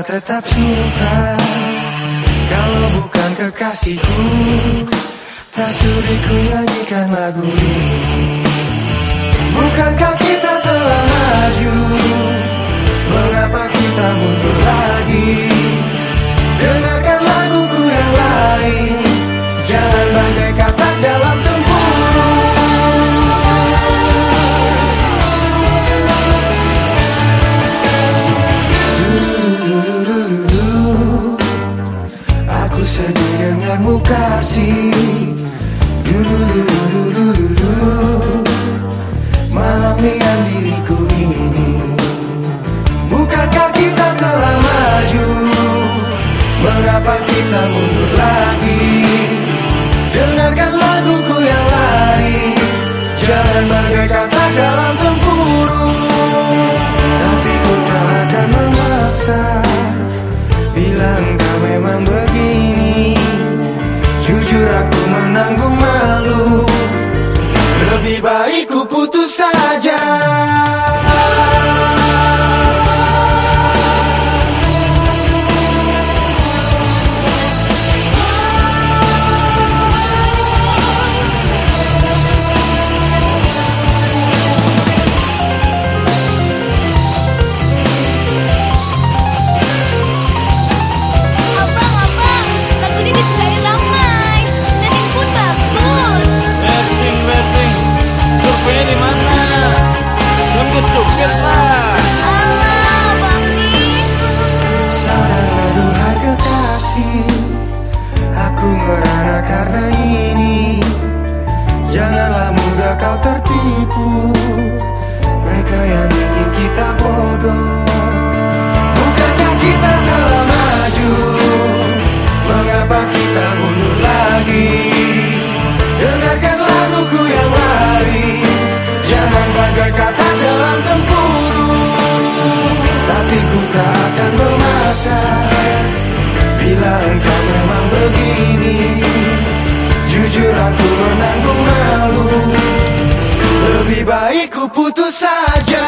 tetap suka. Kalau bukan kekasihku Tak sudi ku nyanyikan lagu ini. Bukankah kita telah maju denganmu kasih. Dururururururudu Malam nian diriku ini Bukankah kita telah maju? Mengapa kita mundur lagi? Dengarkan laguku yang lain Jangan bagai kata dalam tempuru Tapi ku tak akan memaksa Bila engkau memang begini Jujur aku menanggung malu. Lebih baik ku putus saja Mereka yang ingin kita bodoh. Bukankah kita telah maju? Mengapa kita mundur lagi? Dengarkan laguku yang lain Jangan bagai kata dalam tempuru. Tapi ku tak akan memaksa. Bila engkau memang begini Jujur aku menanggung malu baik ku putus saja